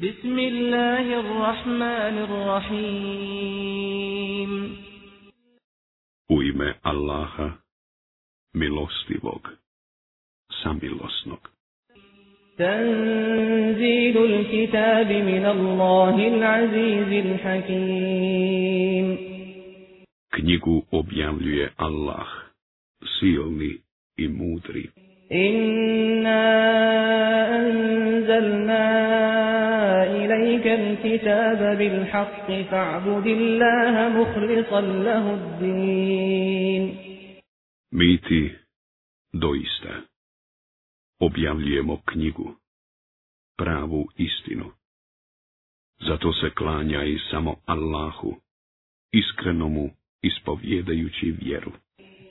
بسم الله الرحمن الرحيم U ime Allaha, milostivog, samilosnog. تنزيل الكتاب من الله العزيز الحكيم Knjigu objavljuje Allah, silni i mudri. إنا أنزلنا إليك الكتاب بالحق فاعبد الله مخلصا له الدين Mi ti, doista, objavljujemo knjigu, pravu istinu. Zato se klanja i samo Allahu, iskrenomu ispovjedajući vjeru.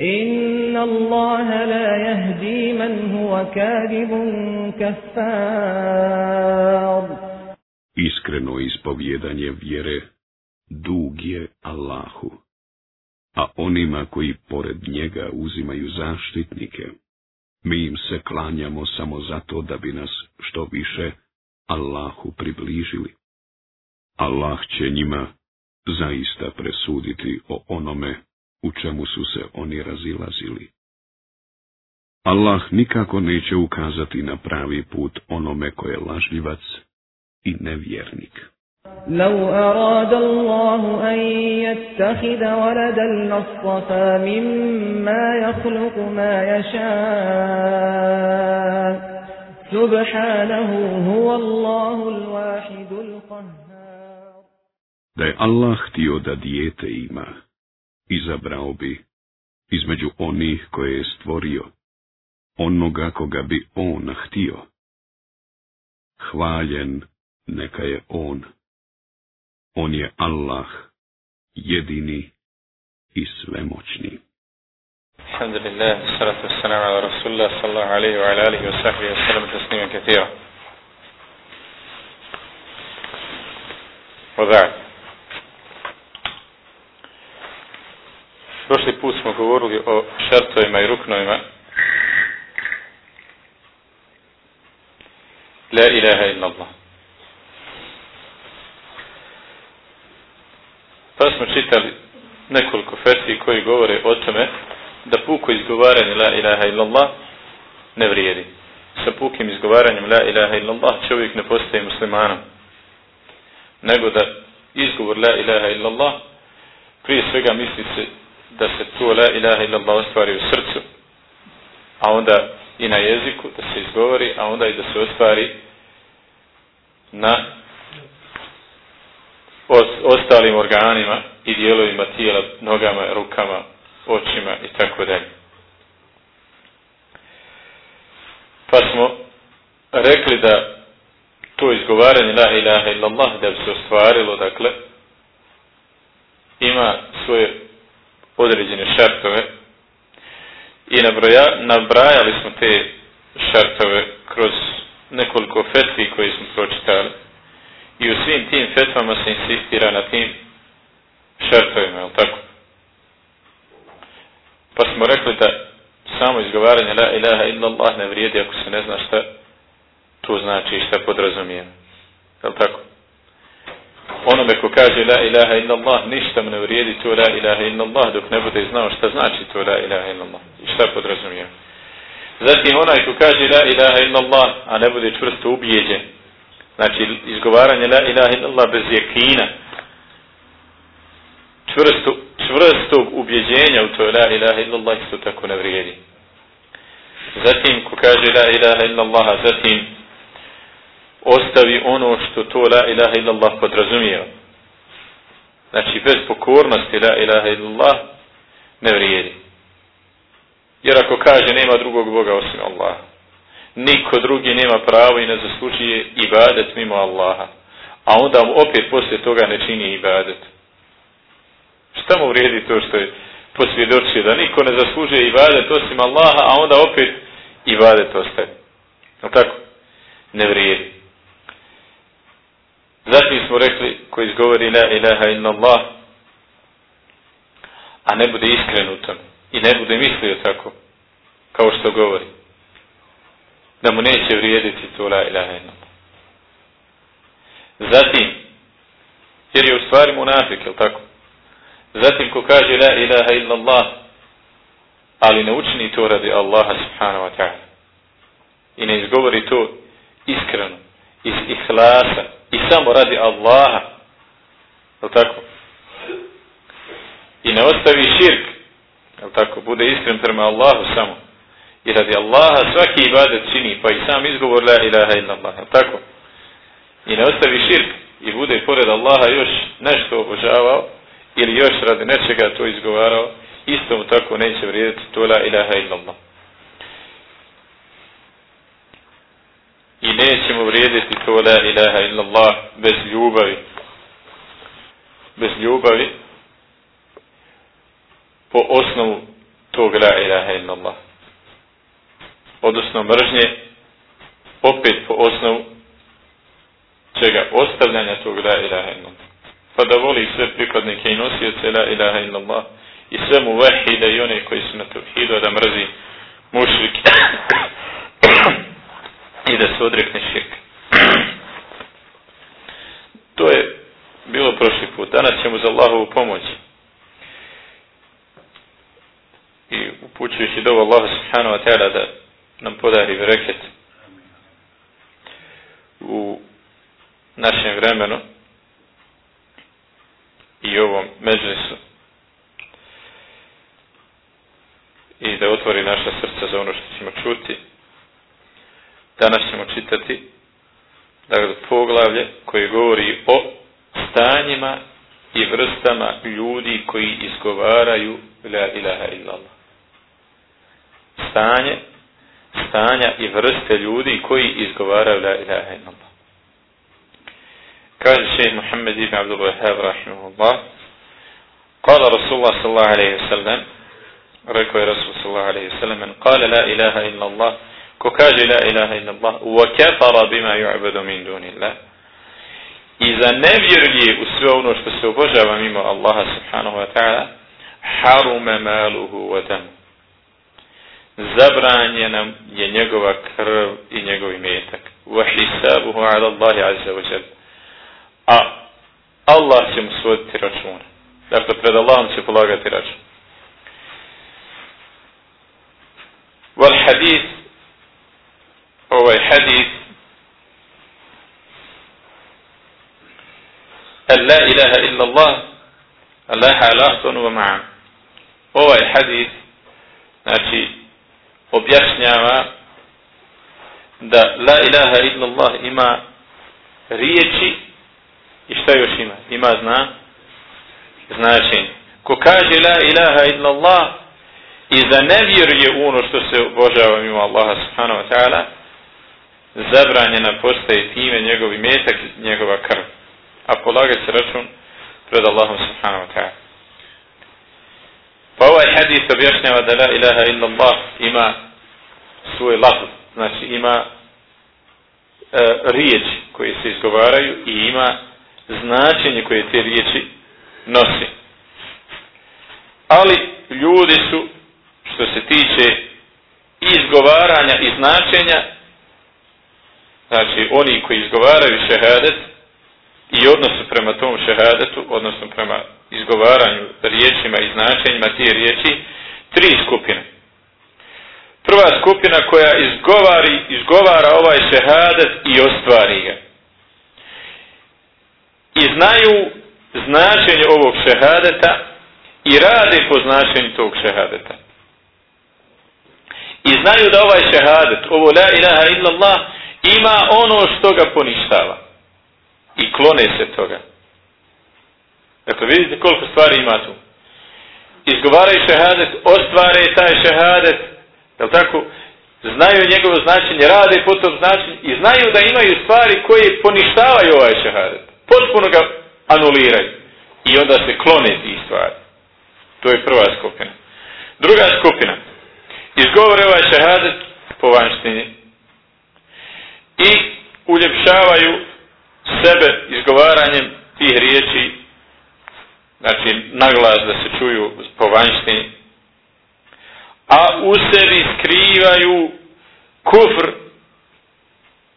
إن الله لا يهدي من هو كاذب كفار Iskreno ispovjedanje vjere dug je Allahu, a onima koji pored njega uzimaju zaštitnike, mi im se klanjamo samo zato da bi nas što više Allahu približili. Allah će njima zaista presuditi o onome u čemu su se oni razilazili. Allah nikako neće ukazati na pravi put onome ko je lažljivac i nevjernik. لو أراد الله أن يتخذ ولدا لاصطفى مما يخلق ما يشاء سبحانه هو الله الواحد القهار Da je Allah htio da dijete ima, izabrao bi između onih koje je stvorio, onoga koga bi on htio. Hvaljen neka je on. On je Allah, jedini i svemoćni. Alhamdulillah, salatu wassalamu ala rasulullah, sallahu alaihi wa ala alihi wa sahbihi wa sallam, tasnima kathira. Wa Prošli put smo govorili o šartovima i ruknovima La ilaha illa Allah. Pa smo čitali nekoliko fetvi koji govore o tome da puko izgovaranje la ilaha illallah ne vrijedi. Sa pukim izgovaranjem la ilaha illallah čovjek ne postaje muslimanom. Nego da izgovor la ilaha illallah prije svega misli se da se to la ilaha illallah ostvari u srcu, a onda i na jeziku da se izgovori, a onda i da se ostvari na ostalim organima i dijelovima tijela, nogama, rukama, očima i tako dalje. Pa smo rekli da to izgovaranje la ilaha illallah da bi se ostvarilo, dakle, ima svoje određene šartove i nabroja, nabrajali smo te šartove kroz nekoliko fetvi koje smo pročitali i u svim tim fetvama se insistira na tim šartovima, je tako? Pa smo rekli da samo izgovaranje la ilaha illallah ne vrijedi ako se ne zna šta to znači i šta podrazumije. Je tako? Onome ko kaže la ilaha illallah ništa mu ne vrijedi to la ilaha illallah dok ne bude znao šta znači to la ilaha illallah i šta podrazumije. Zatim onaj ko kaže la ilaha illallah a ne bude čvrsto ubijeđen znači izgovaranje la ilaha illallah bez jekina čvrsto, čvrstog ubjeđenja u to la ilaha illallah isto tako ne vrijedi. Zatim ko kaže la ilaha illallah, a zatim ostavi ono što to la ilaha illallah podrazumijeva. Znači bez pokornosti la ilaha illallah ne vrijedi. Jer ako kaže nema drugog Boga osim Allaha, niko drugi nema pravo i ne zaslužuje ibadet mimo Allaha, a onda mu opet poslije toga ne čini ibadet Šta mu vrijedi to što je posvjedočio da niko ne zaslužuje ibadet osim Allaha, a onda opet ibadet ostaje. No tako? Ne vrijedi. Zatim smo rekli, ko izgovori la ilaha inna Allah, a ne bude iskren u i ne bude mislio tako, kao što govori, da mu neće vrijediti to la ilaha inna Allah. Zatim, jer je u stvari munafik, je tako? Zatim ko kaže la ilaha illa Allah, ali ne učini to radi Allaha subhanahu wa ta'ala. I ne izgovori to iskreno, iz ihlasa i samo radi Allaha. Je tako? I ne ostavi širk. Tako? Bude iskren prema Allahu samo. I radi Allaha svaki ibadet čini, pa i sam izgovor la ilaha illa Allah. Je tako? I ne ostavi širk i bude pored Allaha još nešto obožavao, ili još radi nečega to izgovarao, isto mu tako neće vrijediti to la ilaha illallah. I neće mu vrijediti to la ilaha illallah bez ljubavi. Bez ljubavi po osnovu tog la ilaha illallah. Odnosno mržnje opet po osnovu čega? Ostavljanja tog la ilaha illallah pa da voli sve pripadnike i nosioce la ilaha illallah i sve mu vahide i one koji su na tevhidu da mrzi mušrike i da se odrekne širka. to je bilo prošli put. Danas ćemo za Allahovu pomoć i upućujući dovo Allah subhanahu wa ta'ala da nam podari vreket u našem vremenu i ovom međlisu i da otvori naša srca za ono što ćemo čuti. Danas ćemo čitati dakle, poglavlje koje govori o stanjima i vrstama ljudi koji izgovaraju la ilaha illallah. Stanje, stanja i vrste ljudi koji izgovaraju la ilaha illallah. قال الشيخ محمد بن عبد الوهاب رحمه الله قال رسول الله صلى الله عليه وسلم ركوي رسول صلى الله عليه وسلم من قال ko kaže la ilaha illallah wa kafara bima yu'badu min dunillah i zanevjeruje u sve ono što se obožava mimo Allaha subhanahu wa ta'ala harume maluhu wa dam. Zabranjena je njegova krv i njegov imetak. Wa hisabuhu ala Allahi azza wa jalla. A Allah će mu svoditi račune. Dakle pred Allahom će polagati račun. Wal hadith ovaj hadith, an la ilaha illa Allah, Allah alahtonu wa ma'am. Ovaj hadith, znači, objašnjava da la ilaha illa Allah ima riječi I šta još ima? Ima zna? Značenje. Ko kaže la ilaha illa Allah i nevjeruje ono što se obožava mimo Allaha subhanahu wa ta'ala, zabranjena postaje time njegovi metak i njegova krv. A polaga se račun pred Allahom subhanahu wa ta'ala. Pa ovaj hadis objašnjava da la ilaha illa Allah ima svoj lafz, znači ima e, riječi koje se izgovaraju i ima značenje koje te riječi nosi. Ali ljudi su, što se tiče izgovaranja i značenja, znači oni koji izgovaraju šehadet i odnosu prema tom šehadetu, odnosno prema izgovaranju riječima i značenjima tije riječi, tri skupine. Prva skupina koja izgovari, izgovara ovaj šehadet i ostvari ga i znaju značenje ovog šehadeta i rade po značenju tog šehadeta. I znaju da ovaj šehadet, ovo la ilaha illallah, ima ono što ga poništava. I klone se toga. Dakle, vidite koliko stvari ima tu. Izgovaraju šehadet, ostvare taj šehadet, je tako? Znaju njegovo značenje, rade po tom značenju i znaju da imaju stvari koje poništavaju ovaj šehadet potpuno ga anuliraju. I onda se klone ti stvari. To je prva skupina. Druga skupina. Izgovore ovaj šehadet po vanštini. I uljepšavaju sebe izgovaranjem tih riječi, znači naglas da se čuju po vanštini, a u sebi skrivaju kufr,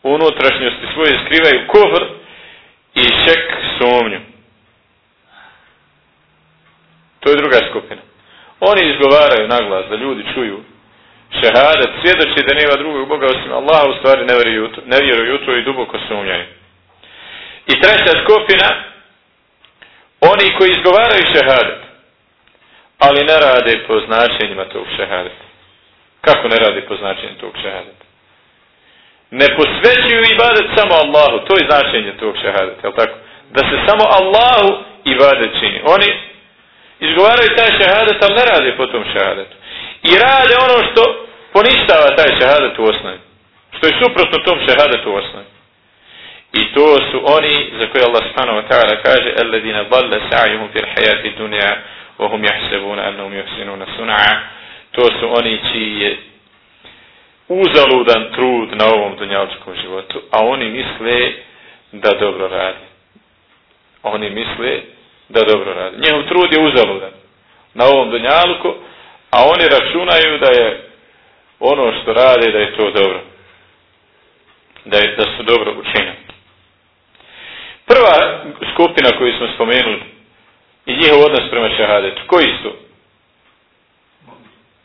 u unutrašnjosti svoje skrivaju kufr i šek sumnju. To je druga skupina. Oni izgovaraju naglas da ljudi čuju šehadet, svjedoči da nema drugog Boga osim Allaha, u stvari ne vjeruju, ne vjeruju to i duboko sumnjaju. I treća skupina, oni koji izgovaraju šehadet, ali ne rade po značenjima tog šehadeta. Kako ne rade po značenju tog šehadeta? Ne posvećuju ibadet samo Allahu, to je značenje tog šehadeta, jel tako? Da se samo Allahu ibadet čini. Oni izgovaraju taj šehadet, ali ne rade po tom šehadetu. I rade ono što poništava taj šehadet u osnovi. Što je suprotno tom šehadetu u osnovi. I to su oni za koje Allah subhanahu wa ta'ala kaže Alladina dhalle sa'ihum fil hayati dunja wa hum yahsebuna annahum yuhsinuna sun'a To su oni čiji je uzaludan trud na ovom dunjaličkom životu, a oni misle da dobro radi. Oni misle da dobro radi. Njihov trud je uzaludan na ovom dunjaluku, a oni računaju da je ono što rade da je to dobro. Da, je, da su dobro učinjeni. Prva skupina koju smo spomenuli i njihov odnos prema šahadetu. Koji su?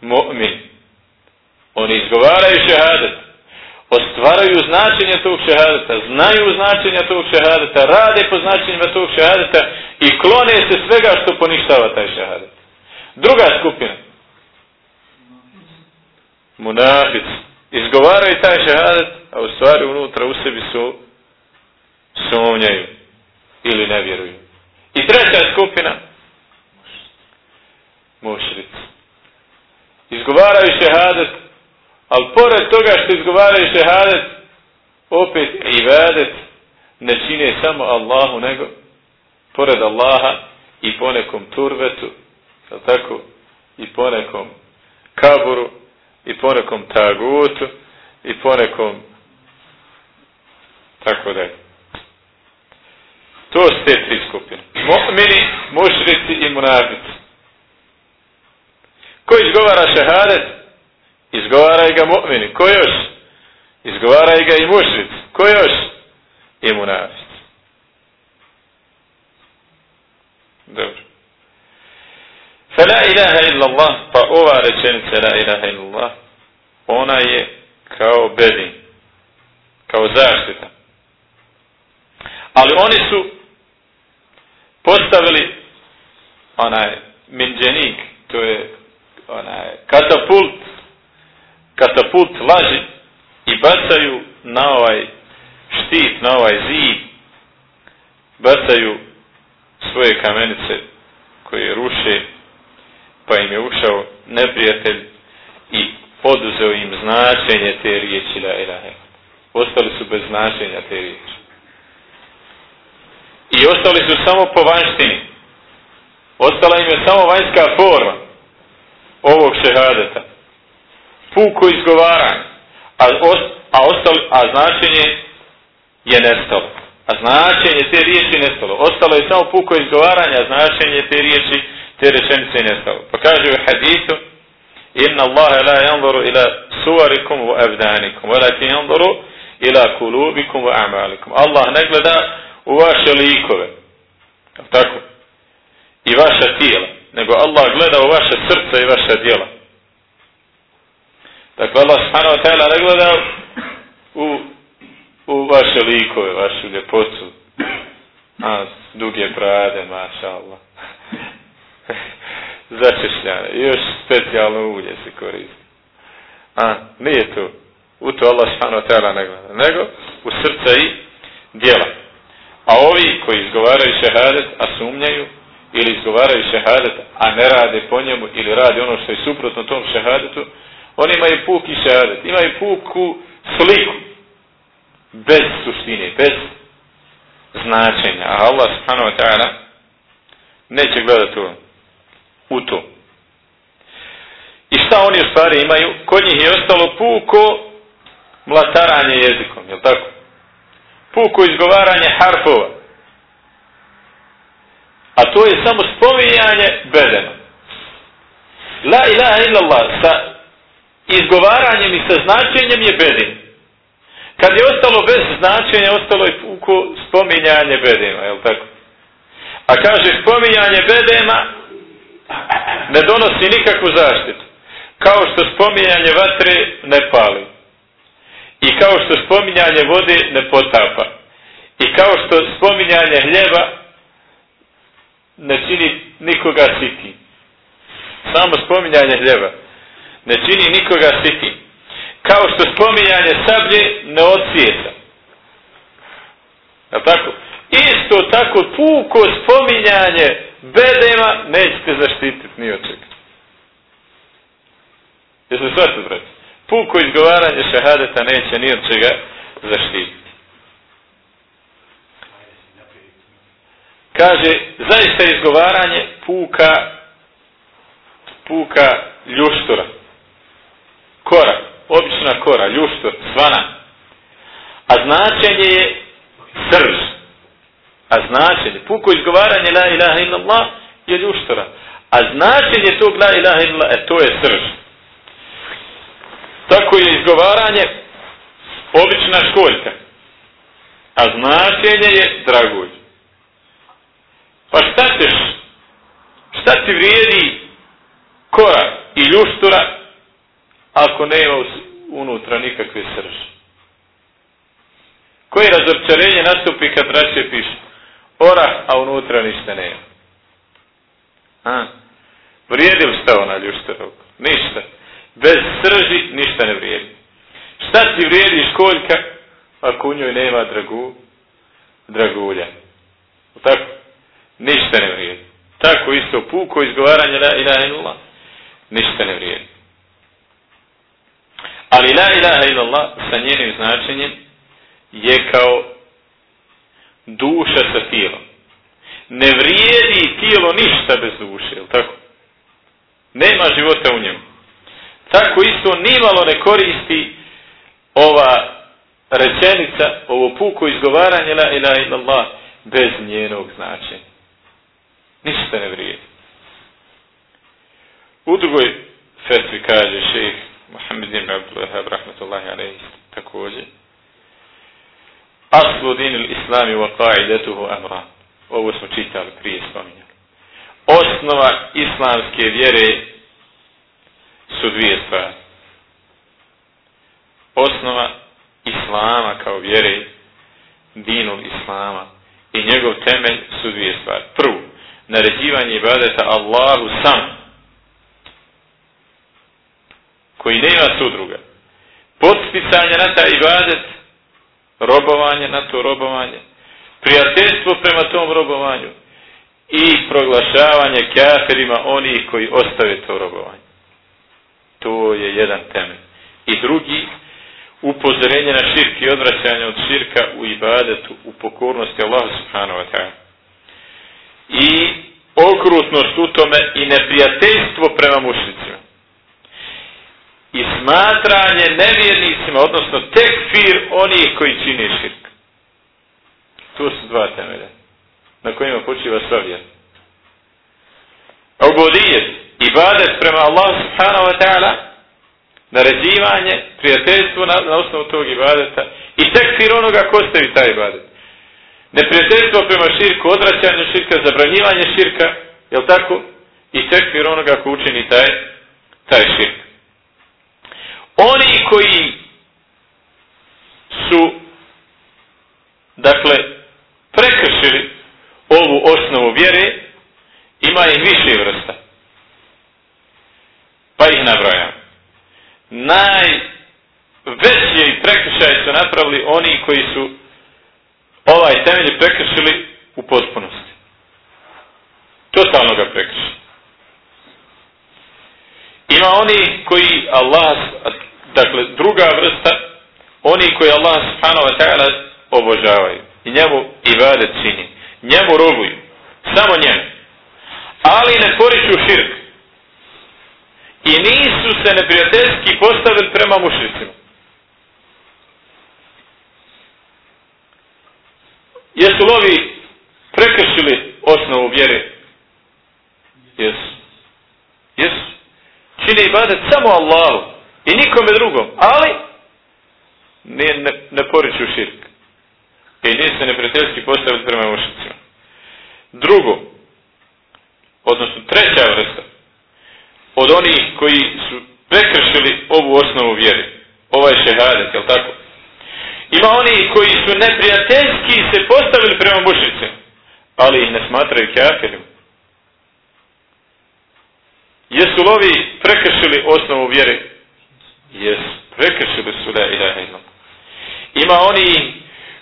Mu'min. Oni izgovaraju šahadet, ostvaraju značenje tog šahadeta, znaju značenja tog šahadeta, rade po značenjima tog šahadeta i klone se svega što poništava taj šahadet. Druga skupina. Munafic. Izgovaraju taj šahadet, a u stvari unutra u sebi su sumnjaju ili ne vjeruju. I treća skupina, mušrici. Izgovaraju šehadet, ali pored toga što izgovaraju šehadet, opet ibadet ne čine samo Allahu, nego pored Allaha i ponekom turvetu, tako, i ponekom kaburu, i ponekom tagutu, i ponekom tako dalje. To su te tri skupine. Mu'mini, mušrici i munafici. Ko izgovara šehadet? Izgovaraj ga mu'mini. Ko još? Izgovaraj ga i mušrici. Ko još? I munafici. Dobro. Fa la ilaha illa Allah, pa ova rečenica la ilaha illa Allah, ona je kao bedin, kao zaštita. Ali oni su postavili onaj minđenik, to je onaj katapult, katapult laži i bacaju na ovaj štit, na ovaj zid, bacaju svoje kamenice koje ruše, pa im je ušao neprijatelj i oduzeo im značenje te riječi la ilaha. Ostali su bez značenja te riječi. I ostali su samo po vanštini. Ostala im je samo vanjska forma ovog šehadeta. Puko izgovaranje. A, a, ostali, a značenje je nestalo. A značenje te riječi je nestalo. Ostalo je samo puko izgovaranje, značenje te riječi, te rečenice je nestalo. Pa kaže u hadisu, Inna Allahe la jandoru ila suvarikum u evdanikum, velakin jandoru ila kulubikum u amalikum. Allah ne gleda u vaše likove. Tako? I vaša tijela. Nego Allah gleda u vaše srca i vaša djela. Dakle, Allah subhanahu wa ta'ala ne gleda u, u vaše likove, vašu ljepotu. A, duge brade, maša Allah. Začešljane. I još specijalno ulje se koristi. A, nije to. U to Allah wa ta'ala ne gleda. Nego u srca i djela. A ovi koji izgovaraju šehadet, a sumnjaju, ili izgovaraju šehadet, a ne rade po njemu, ili rade ono što je suprotno tom šehadetu, oni imaju puki šehadet, imaju puku sliku, bez suštine, bez značenja. A Allah subhanahu wa ta'ala neće gledati u to. oni u stvari imaju, kod njih je ostalo puko mlataranje jezikom, jel tako? Puko izgovaranje harfova. A to je samo spominjanje bedena. La ilaha illallah sa izgovaranjem i sa značenjem je bedin. Kad je ostalo bez značenja, ostalo je puko spominjanje bedema, jel tako? A kaže spominjanje bedema ne donosi nikakvu zaštitu. Kao što spominjanje vatre ne pali. I kao što spominjanje vode ne potapa. I kao što spominjanje hljeba ne čini nikoga siti. Samo spominjanje hljeba ne čini nikoga siti. Kao što spominjanje sablje ne odsjeca. Je tako? Isto tako puko spominjanje bedema nećete zaštititi ni od čega. Jeste shvatili, brate? Puko izgovaranje šahadeta neće ni od čega zaštititi. Kaže, zaista izgovaranje puka puka ljuštura. Kora, obična kora, ljuštur, svana. A značenje je srž. A značenje, puko izgovaranje la ilaha illallah je ljuštura. A značenje tog la ilaha illallah, e to je srž. Tako je izgovaranje obična školjka. A značenje je dragulj. Pa šta ćeš? Šta ti vrijedi kora i ljuštura ako nema unutra nikakve srže? Koje razopćarenje nastupi kad braće piše? Ora, a unutra ništa nema. A? Vrijedi li stao na ljuštura? Ništa. Bez srži ništa ne vrijedi. Šta ti vrijedi školjka ako u njoj nema dragu, dragulja? Tako? Ništa ne vrijedi. Tako isto puko izgovaranje la ilaha illallah ništa ne vrijedi. Ali la ilaha illallah sa njenim značenjem je kao duša sa tijelom. Ne vrijedi tijelo ništa bez duše, je tako? Nema života u njemu. Tako isto nimalo ne koristi ova rečenica, ovo puko izgovaranje la ilaha illallah bez njenog značenja. Ništa ne vrijedi. U drugoj fetvi kaže šejh Mohamed ibn Abdullah rahmatullahi alejhi također Aslu dinil islami wa qa'idatuhu amra. Ovo smo čitali prije spominjali. Osnova islamske vjere su dvije stvari. Osnova islama kao vjere, dinul islama i njegov temelj su dvije stvari. Prvo, naređivanje ibadeta Allahu sam, koji nema sudruga. Podsticanje na taj ibadet, robovanje na to robovanje, prijateljstvo prema tom robovanju i proglašavanje kafirima onih koji ostave to robovanje. To je jedan temelj. I drugi, upozorenje na širk i odvraćanje od širka u ibadetu, u pokornosti Allahu subhanahu wa ta'ala. I okrutnost u tome i neprijateljstvo prema mušnicima. I smatranje nevjernicima, odnosno tekfir onih koji čini širk. To su dva temelja na kojima počiva sva vjera. Obodijet, ibadet prema Allah subhanahu wa ta'ala, naređivanje, prijateljstvo na, na osnovu tog ibadeta i tekfir onoga ko stavi taj ibadet. Neprijateljstvo prema širku, odraćanje širka, zabranjivanje širka, jel tako? I tekfir onoga ko učini taj, taj širk. Oni koji su dakle prekršili ovu osnovu vjere ima ih više vrsta. Pa ih nabrojam. Najveći prekršaj su napravili oni koji su ovaj temelj prekršili u potpunosti. Totalno ga prekršili. Ima oni koji Allah, dakle druga vrsta, oni koji Allah subhanahu wa ta'ala obožavaju i njemu ibadet čini. Njemu robuju. Samo njemu. Ali ne poriču širk. i nisu se neprijateljski postavili prema mušricima. Jesu li ovi prekršili osnovu vjere? Jesu. Jesu. Čine i bade samo Allahu i nikome drugom, ali ne, ne, ne poriču širk. I nisu se neprijateljski postavili prema mušicima. Drugo, odnosno treća vrsta, od onih koji su prekršili ovu osnovu vjere, ovaj šehadet, jel tako? Ima oni koji su neprijateljski se postavili prema mušicima, ali ih ne smatraju kafirima. Jesu li ovi prekršili osnovu vjere? Jesu. Prekršili su da ilaha Ima oni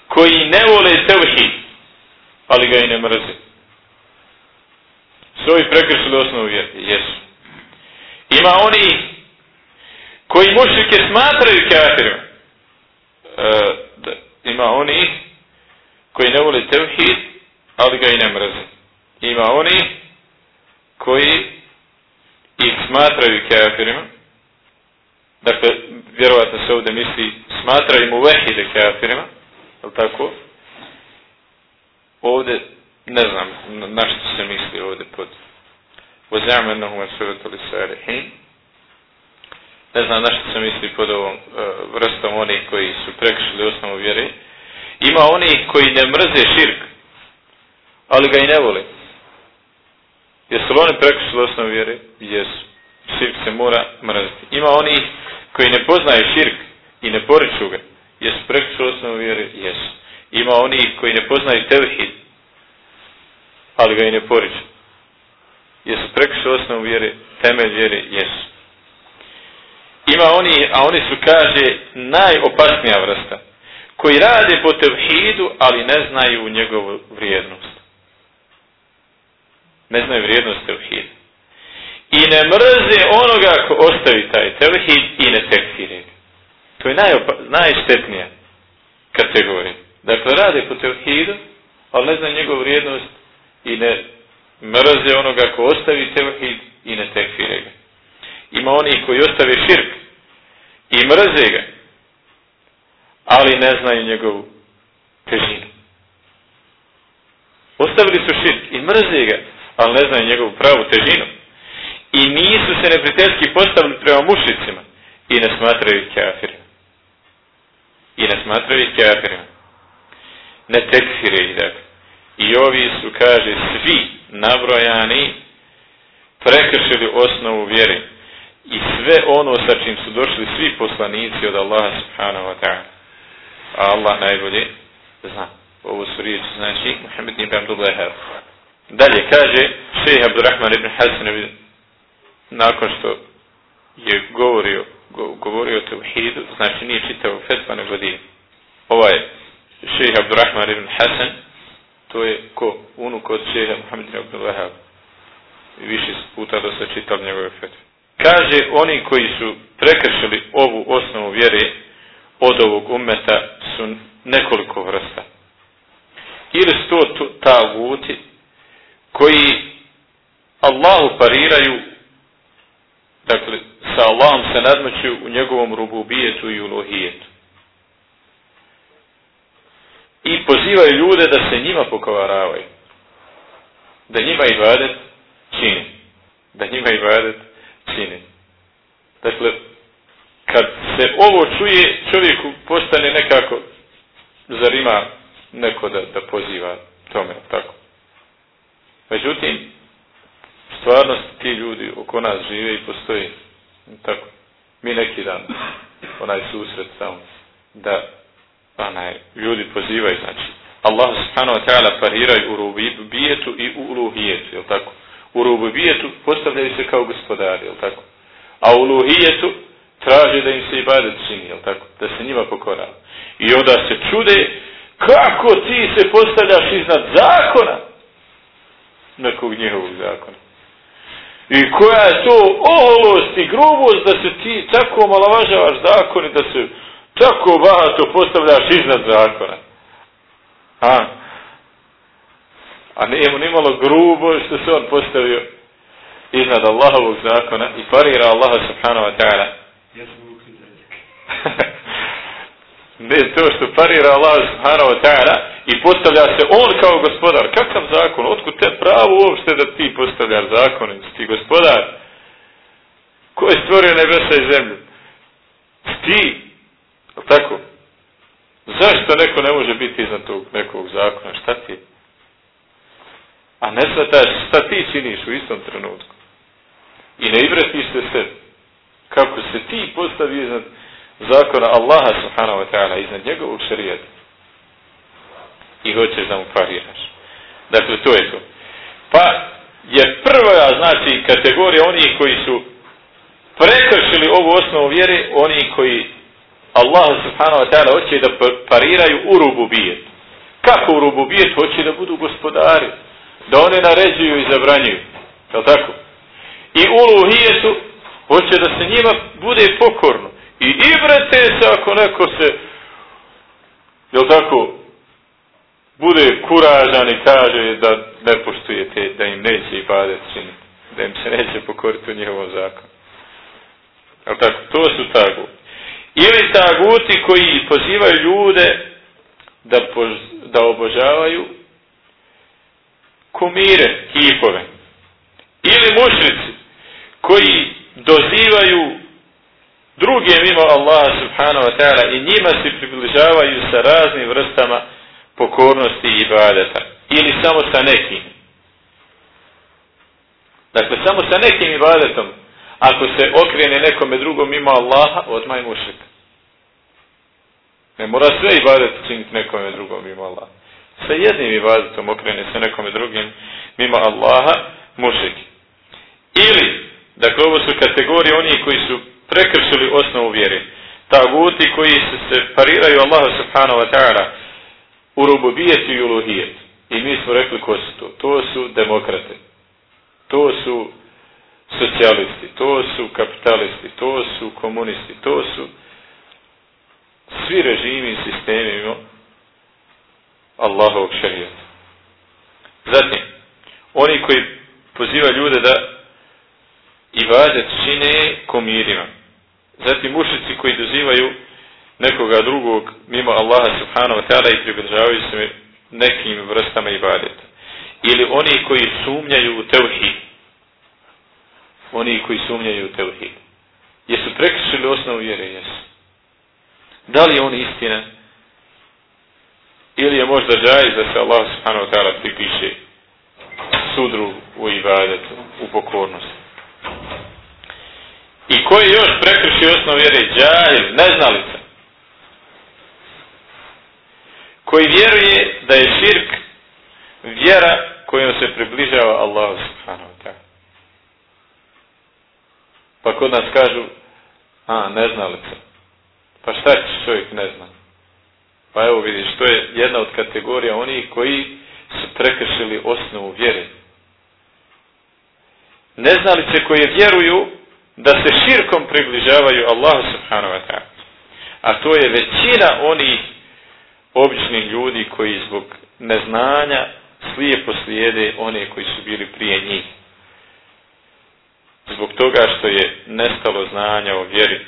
koji ne vole tevhid, ali ga i ne mrze. Su ovi prekršili osnovu vjere? Jesu. Ima oni koji mušike smatraju kafirima. E, ima oni koji ne vole tevhid, ali ga i ne mrze. Ima oni koji ih smatraju kafirima. Dakle, vjerovatno se ovdje misli smatraju mu vehide kafirima. Je tako? Ovdje, ne znam na što se misli ovdje pod وَزَعْمَنَّهُمَ سُوَتُ لِسَارِحِينَ Ne znam na što se misli pod ovom uh, vrstom onih koji su prekršili osnovu vjere. Ima oni koji ne mrze širk, ali ga i ne vole. Jesu li oni prekršili osnovu vjere? Jesu. Širk se mora mraziti. Ima oni koji ne poznaju širk i ne poriču ga. Jesu prekršili osnovu vjere? Jesu. Ima oni koji ne poznaju tevhid, ali ga i ne poriču. Jesu prekršili osnovu vjere? Temelj vjere? Jesu. Ima oni, a oni su, kaže, najopasnija vrsta, koji rade po tevhidu, ali ne znaju njegovu vrijednost ne znaju vrijednost tevhida. I ne mrze onoga ko ostavi taj tevhid i ne tekfire. To je najštetnija kategorija. Dakle, rade po tevhidu, ali ne znaju njegovu vrijednost i ne mrze onoga ko ostavi tevhid i ne tekfire ga. Ima oni koji ostave širk i mrze ga, ali ne znaju njegovu težinu. Ostavili su širk i mrze ga, ali ne znaju njegovu pravu težinu. I nisu se neprijateljski postavili prema mušicima i ne smatraju ih kafirima. I ne smatraju ih kafirima. Ne tekfire ih dakle. I ovi su, kaže, svi nabrojani prekršili osnovu vjere i sve ono sa čim su došli svi poslanici od Allaha subhanahu wa ta'ala. A Allah najbolje zna. Ovo su riječi, znači, Muhammed ibn Abdullah Dalje kaže šejh Abdurrahman ibn Hasan nakon što je govorio govorio o tevhidu, znači nije čitao fetva nego dio. Ovaj šejh Abdurrahman ibn Hasan to je ko? Unuk od šeha Muhammed ibn Wahab. Više puta da se čital njegove fetve. Kaže, oni koji su prekršili ovu osnovu vjere od ovog umeta su nekoliko vrsta. Ili su to ta vuti, koji Allahu pariraju, dakle, sa Allahom se nadmeću u njegovom rububijetu i ulohijetu. I pozivaju ljude da se njima pokovaravaju. Da njima i vadet čini. Da njima i vadet čini. Dakle, kad se ovo čuje, čovjeku postane nekako, zar ima neko da, da poziva tome, tako? Međutim, stvarnost ti ljudi oko nas žive i postoji. Tako. Mi neki dan, onaj susret tamo, da onaj, ljudi pozivaju, znači, Allah subhanahu wa ta'ala pariraju u rubijetu i u uluhijetu, jel tako? U rubijetu postavljaju se kao gospodari, jel tako? A u uluhijetu traže da im se ibadet čini, jel tako? Da se njima pokorava. I onda se čude kako ti se postavljaš iznad zakona nekog njihovog zakona. I koja je to oholost i grubost da se ti tako malavažavaš zakon i da se tako bahato postavljaš iznad zakona. A, a nije mu nimalo grubo što se on postavio iznad Allahovog zakona i parira Allaha subhanahu wa ta'ala. ne to što parira Allah subhanahu wa ta'ala i postavlja se on kao gospodar. Kakav zakon? Otkud te pravo uopšte da ti postavljaš zakon? Ti gospodar? Ko je stvorio nebesa i zemlju? Ti? Tako? Zašto neko ne može biti iznad tog nekog zakona? Šta ti? A ne shvataš šta ti činiš u istom trenutku. I ne ibratiš se sve. Kako se ti postavi iznad zakona Allaha subhanahu wa ta'ala, iznad njegovog šarijeta. I hoćeš da mu pariraš. Dakle, to je to. Pa je prva, znači, kategorija onih koji su prekršili ovu osnovu vjere, oni koji Allah subhanahu wa ta'ala hoće da pariraju u rububijet. Kako u rububijet? Hoće da budu gospodari. Da one naređuju i zabranjuju. Je tako? I u luhijetu hoće da se njima bude pokorno. I ibrate se ako neko se je tako bude kuražan i kaže da ne poštujete, da im neće i badet činiti. Da im se neće pokoriti u njihovom zakonu. Je tako? To su tagu. Ili taguti koji pozivaju ljude da, pož, da obožavaju kumire, kipove. Ili mušnici koji dozivaju druge mimo Allaha subhanahu wa ta'ala i njima se približavaju sa raznim vrstama pokornosti i ibadeta. Ili samo sa nekim. Dakle, samo sa nekim ibadetom ako se okrene nekome drugom mimo Allaha, odmah je mušrik. Ne mora sve ibadet činiti nekome drugom mimo Allaha. Sa jednim ibadetom okrene se nekome drugim mimo Allaha, mušrik. Ili, dakle ovo su kategorije oni koji su prekršili osnovu vjere. Taguti koji se, se pariraju Allahu subhanahu wa ta'ala u rububijetu i uluhijetu. I mi smo rekli ko su to. To su demokrate. To su socijalisti, to su kapitalisti, to su komunisti, to su svi režimi i sistemi Allahovog šarijata. Zatim, oni koji poziva ljude da ibadet čine komirima. Zatim mušici koji dozivaju nekoga drugog mimo Allaha subhanahu wa ta'ala i približavaju se nekim vrstama ibadeta. Ili oni koji sumnjaju u teuhid oni koji sumnjaju u teuhid. Jesu prekršili osnovu vjere? Jesu. Da li je on istina? Ili je možda džaj da se Allah subhanahu wa ta'ala pripiše sudru u ibadetu, u pokornosti. I koji još prekrši osnovu vjere? Džaj, neznalica. Koji vjeruje da je širk vjera kojom se približava Allah subhanahu wa ta'ala. Pa kod nas kažu, a, neznalica. Pa šta će čovjek ne zna? Pa evo vidiš, to je jedna od kategorija onih koji su prekršili osnovu vjere. Neznalice koje vjeruju da se širkom približavaju Allahu subhanahu wa ta'ala. A to je većina onih običnih ljudi koji zbog neznanja slijepo slijede one koji su bili prije njih zbog toga što je nestalo znanja o vjeri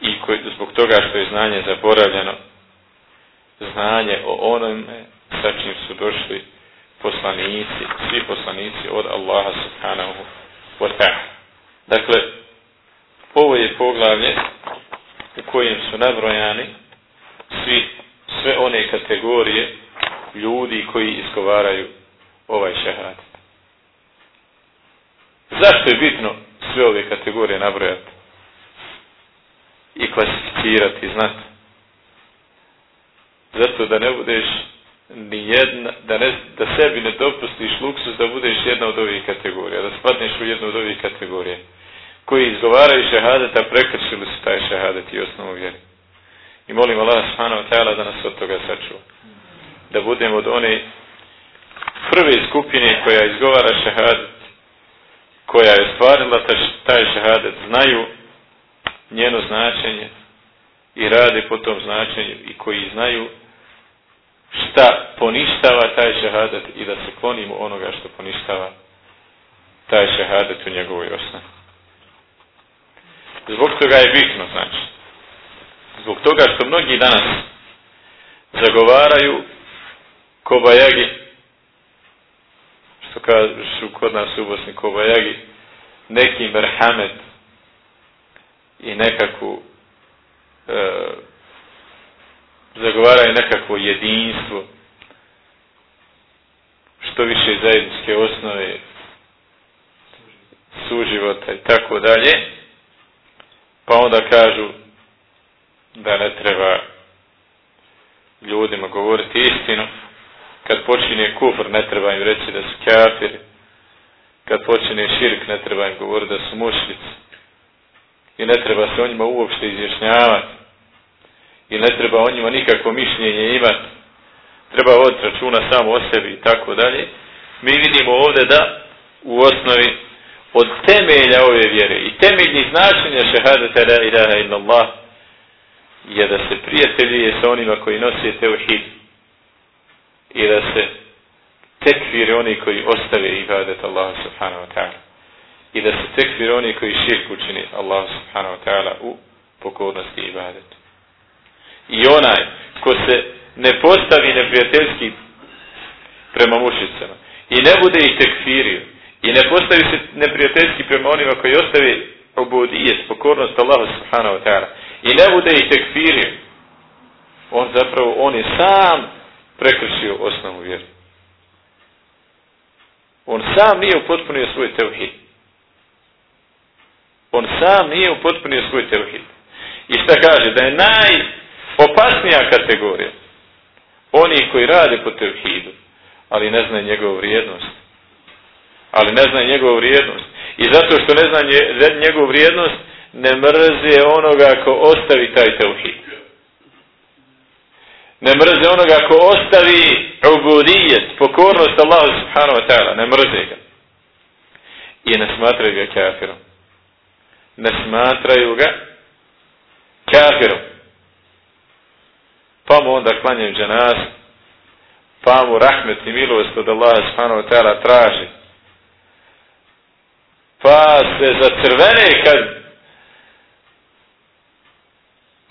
i zbog toga što je znanje zaboravljeno, znanje o onome sa čim su došli poslanici, svi poslanici od Allaha subhanahu wa ta'ala. Dakle, ovo je poglavlje u kojem su nabrojani svi, sve one kategorije ljudi koji izgovaraju ovaj šehad. Zašto je bitno sve ove kategorije nabrojati i klasificirati znati? Zato da ne budeš ni jedna, da, ne, da sebi ne dopustiš luksus da budeš jedna od ovih kategorija, da spadneš u jednu od ovih kategorija koji izgovaraju šehadeta, prekršili su taj šehadet i osnovu vjeri. I molim Allah subhanahu wa da nas od toga sačuva. Da budemo od one prve skupine koja izgovara šehadet koja je stvarila taj šehadet znaju njeno značenje i rade po tom značenju i koji znaju šta poništava taj šehadet i da se klonimo onoga što poništava taj šehadet u njegovoj osnovi. Zbog toga je bitno, znači. Zbog toga što mnogi danas zagovaraju kobajagi, što kažu kod nas u Bosni kobajagi, neki merhamet i nekakvu e, zagovaraju nekakvo jedinstvo, što više zajedničke osnove, suživota i tako dalje, pa onda kažu da ne treba ljudima govoriti istinu, kad počinje kufr ne treba im reći da su kafiri, kad počinje širk ne treba im govoriti da su mušlici. I ne treba se o njima uopšte izjašnjavati. I ne treba o njima nikakvo mišljenje imati. Treba voditi računa samo o sebi i tako dalje. Mi vidimo ovdje da u osnovi od temelja ove vjere i temeljnih značenja šehadata la ilaha illallah je da se prijateljuje sa onima koji nosije teuhid i da se tekfire oni koji ostave ibadet Allah subhanahu wa ta'ala i da se tekfire oni koji širk učini Allah subhanahu wa ta'ala u pokornosti ibadetu. I onaj ko se ne postavi neprijateljski prema mušicama i ne bude ih tekfirio i ne postavi se neprijateljski prema onima koji ostavi obudijet, pokornost Allahu subhanahu wa ta'ala i ne bude ih tekfirio on zapravo, on je sam prekršio osnovu vjeru. On sam nije upotpunio svoj tevhid. On sam nije upotpunio svoj tevhid. I šta kaže? Da je najopasnija kategorija oni koji rade po tevhidu, ali ne znaju njegovu vrijednost. Ali ne znaju njegovu vrijednost. I zato što ne zna njegovu vrijednost, ne mrze onoga ko ostavi taj tevhid. Ne mrze onoga ko ostavi ubudijet, pokornost Allahu subhanahu wa ta'ala. Ne mrze ga. I ne smatraju ga kafirom. Ne smatraju ga kafirom. Pa mu onda klanjaju džanas, pa mu rahmet i milost od Allaha subhanahu wa ta'ala traži. Pa se zacrvene kad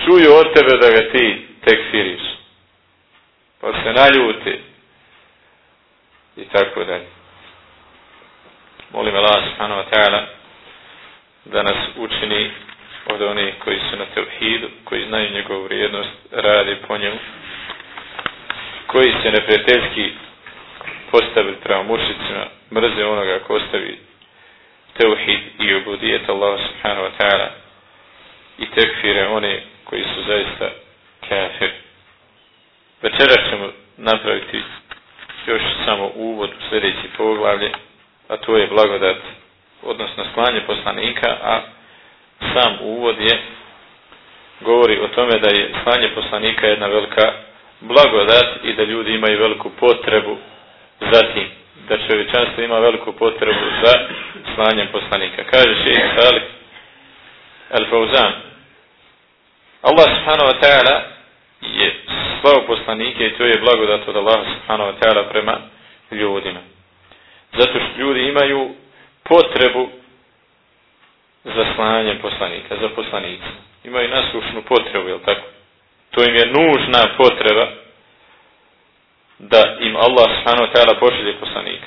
čuju od tebe da ga ti tekfiriš pa se naljuti i tako dalje. Molim Allah subhanahu wa ta'ala da nas učini od onih koji su na tevhidu, koji znaju njegovu vrijednost, radi po njemu, koji se neprijateljski postavili prema mušicima, mrze onoga ko ostavi tevhid i obudijet Allah subhanahu wa ta'ala i tekfire one koji su zaista kafir. Večera ćemo napraviti još samo uvod u sljedeći poglavlje, a to je blagodat, odnosno slanje poslanika, a sam uvod je govori o tome da je slanje poslanika jedna velika blagodat i da ljudi imaju veliku potrebu za tim. Da čovječanstvo ima veliku potrebu za slanjem poslanika. Kaže šeht Salih Al-Fawzan Allah subhanahu wa ta'ala je slao poslanike i to je blagodat od Allaha subhanahu wa ta'ala prema ljudima. Zato što ljudi imaju potrebu za slanje poslanika, za poslanice. Imaju naslušnu potrebu, jel tako? To im je nužna potreba da im Allah subhanahu wa ta'ala pošalje poslanika.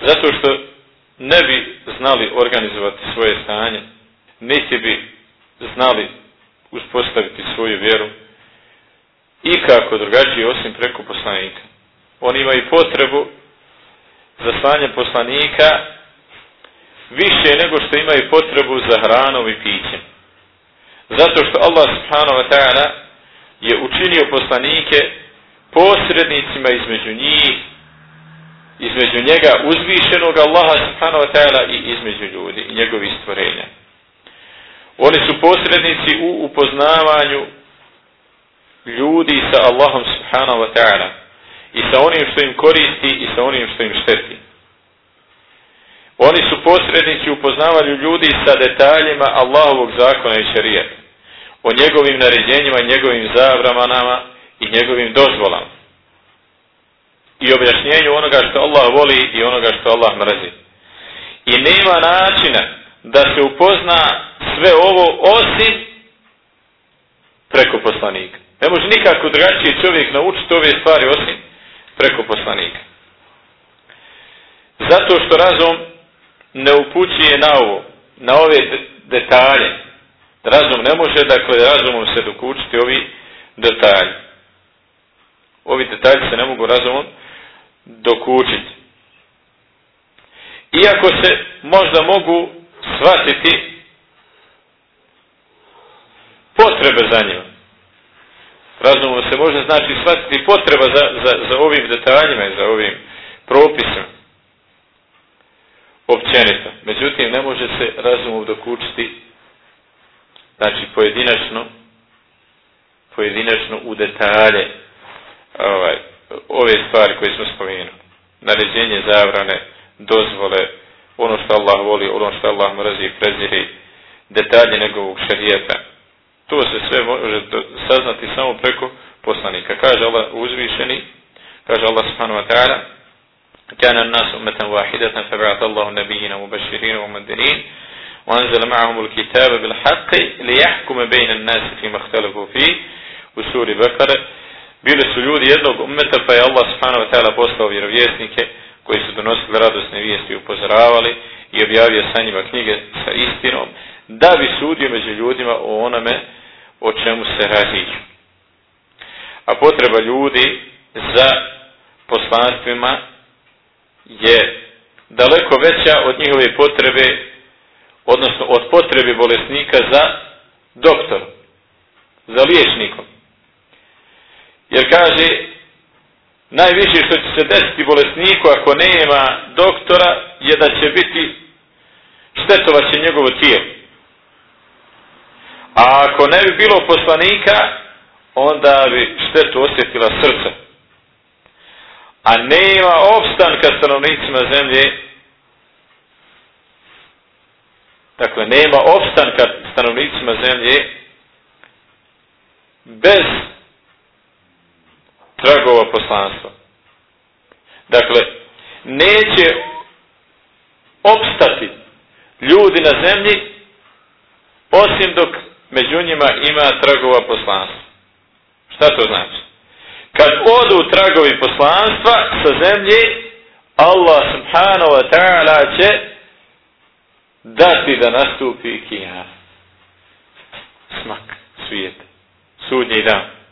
Zato što ne bi znali organizovati svoje stanje, niti bi znali uspostaviti svoju vjeru, i kako drugačije osim preko poslanika. Oni imaju potrebu za slanje poslanika više nego što imaju potrebu za hranom i pićem. Zato što Allah subhanahu wa ta'ala je učinio poslanike posrednicima između njih, između njega uzvišenog Allaha subhanahu wa ta'ala i između ljudi i njegovih stvorenja. Oni su posrednici u upoznavanju ljudi sa Allahom subhanahu wa ta'ala i sa onim što im koristi i sa onim što im šteti. Oni su posrednici u poznavanju ljudi sa detaljima Allahovog zakona i šarijeta, o njegovim naređenjima, njegovim zabramanama i njegovim dozvolama i objašnjenju onoga što Allah voli i onoga što Allah mrazi. I nema načina da se upozna sve ovo osim preko poslanika. Ne može nikako drugačiji čovjek naučiti ove stvari osim preko poslanika. Zato što razum ne upućuje na ovo, na ove detalje. Razum ne može, dakle, razumom se dokučiti ovi detalji. Ovi detalji se ne mogu razumom dokučiti. Iako se možda mogu shvatiti potrebe za njima. Razumom se može znači shvatiti potreba za, za, za ovim detaljima i za ovim propisima. Općenito. Međutim, ne može se razumom dokučiti znači pojedinačno pojedinačno u detalje ovaj, ove stvari koje smo spomenuli. Naređenje zavrane, dozvole, ono što Allah voli, ono što Allah mrazi i preziri, detalje njegovog šarijeta. To se sve može saznati samo preko poslanika. Kaže Allah uzvišeni, kaže Allah subhanahu wa ta'ala, كان الناس أمة واحدة فبعث الله النبيين مبشرين ومنذرين وأنزل معهم الكتاب بالحق ليحكم بين الناس فيما اختلفوا فيه u suri Bekare, bili su ljudi jednog umeta, pa je Allah subhanahu wa ta'ala poslao vjerovjesnike koji su donosili radosne vijesti i upozoravali i objavio sa njima knjige sa istinom, da bi sudio među ljudima o onome o čemu se raziđu. A potreba ljudi za poslanstvima je daleko veća od njihove potrebe, odnosno od potrebe bolesnika za doktor, za liječnikom. Jer kaže, najviše što će se desiti bolesniku ako nema doktora je da će biti štetovaće njegovo tijelo. A ako ne bi bilo poslanika, onda bi štetu osjetila srce. A nema opstanka stanovnicima zemlje, dakle nema opstanka stanovnicima zemlje bez tragova poslanstva. Dakle, neće opstati ljudi na zemlji osim dok među njima ima tragova poslanstva. Šta to znači? Kad odu tragovi poslanstva sa zemlje, Allah subhanahu wa ta'ala će dati da nastupi kija. Smak svijeta. Sudnji dan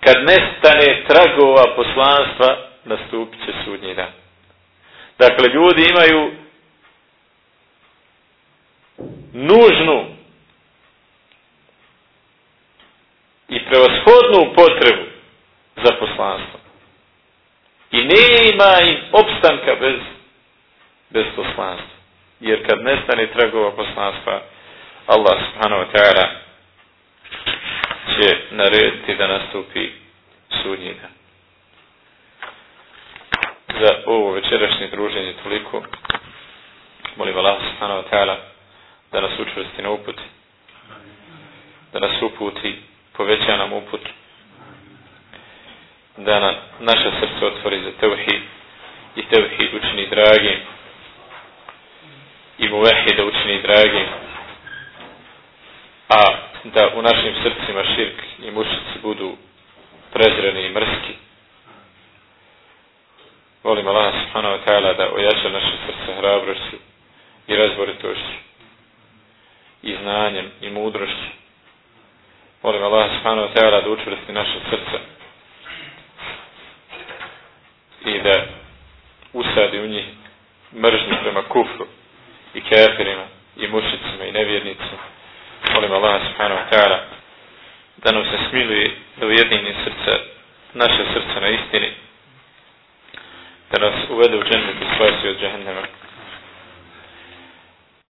kad nestane tragova poslanstva, nastupit će sudnji dan. Dakle, ljudi imaju nužnu i prevashodnu potrebu za poslanstvo. I nema im opstanka bez, bez poslanstva. Jer kad nestane tragova poslanstva, Allah subhanahu wa ta'ala će narediti da nastupi sudnji Za ovo večerašnje druženje toliko. Molim Allah subhanahu ta'ala da nas učvrsti na uput. Da nas uputi, poveća nam uput. Da na naše srce otvori za tevhid i tevhid učini dragim i muvehid da učini dragim. A da u našim srcima širk i mušici budu prezreni i mrski. Volim Allah subhanahu wa ta'ala da ojača naše srce hrabrošću i razboritošću i znanjem i mudrošću. Volim Allah subhanahu wa ta'ala da učvrsti naše srce i da usadi u njih mržnju prema kufru i kafirima i mušicima i nevjernicima molim Allah subhanahu wa ta'ala da nam se smiluje da ujedini srce, naše srce na istini, da nas uvede u džennet i spasi od džahennema.